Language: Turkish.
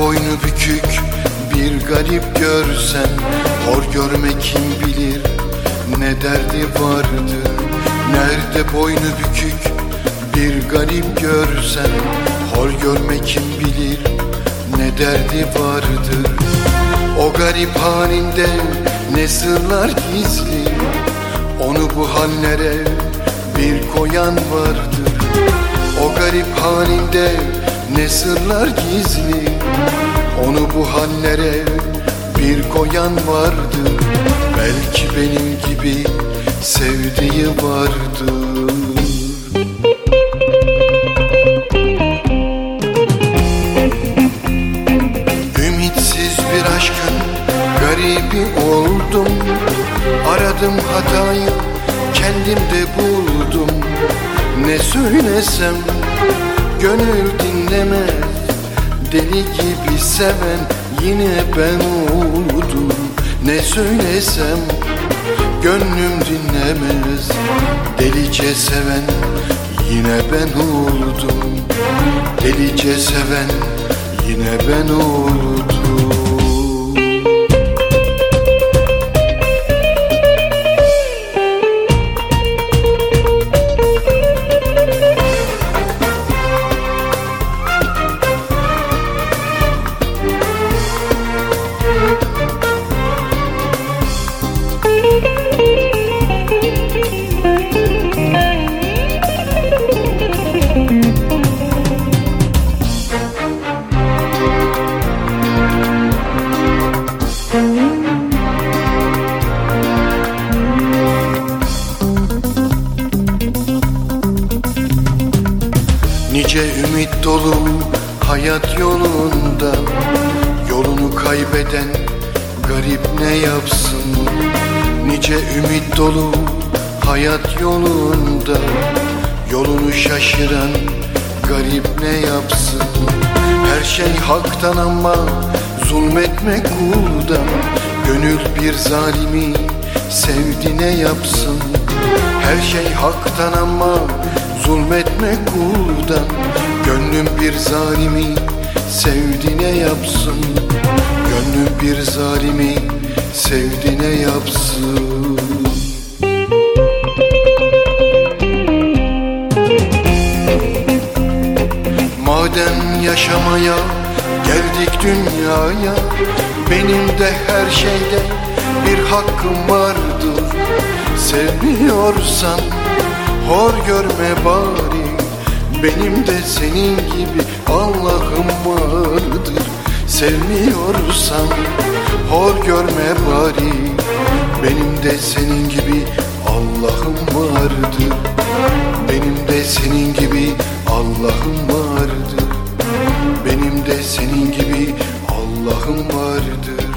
Boynu bükük bir garip görsen Hor görme kim bilir ne derdi vardır Nerede boynu bükük bir garip görsen Hor görme kim bilir derdi vardır O garip halinde ne sırlar gizli. Onu bu hallere bir koyan vardır O garip halinde ne sırlar gizli. Onu bu hallere bir koyan vardır Belki benim gibi sevdiği vardır hatayı kendimde buldum. Ne söylesem gönül dinlemez. Deli gibi seven yine ben oldum. Ne söylesem gönlüm dinlemez. Delice seven yine ben oldum. Delice seven yine ben oldum Nice ümit dolu hayat yolunda. Yolunu kaybeden garip ne yapsın? Nice ümit dolu hayat yolunda. Yolunu şaşıran garip ne yapsın? Her şey haktan ama zulmetmek kuldan Gönül bir zalimi sevdi ne yapsın? Her şey haktan ama zulmetmek kuldan Gönlüm bir zalimi sevdi ne yapsın. Gönlüm bir zalimi sevdi ne yapsın. Madem yaşamaya geldik dünyaya Benim de her şeyde bir hakkım vardır. Sevmiyorsan hor görme bari Benim de senin gibi Allah'ım vardır. Sevmiyorsan hor görme bari Benim de senin gibi Allah'ım vardır. Benim de senin gibi Allah'ım vardır. Benim de senin gibi Allah'ım vardır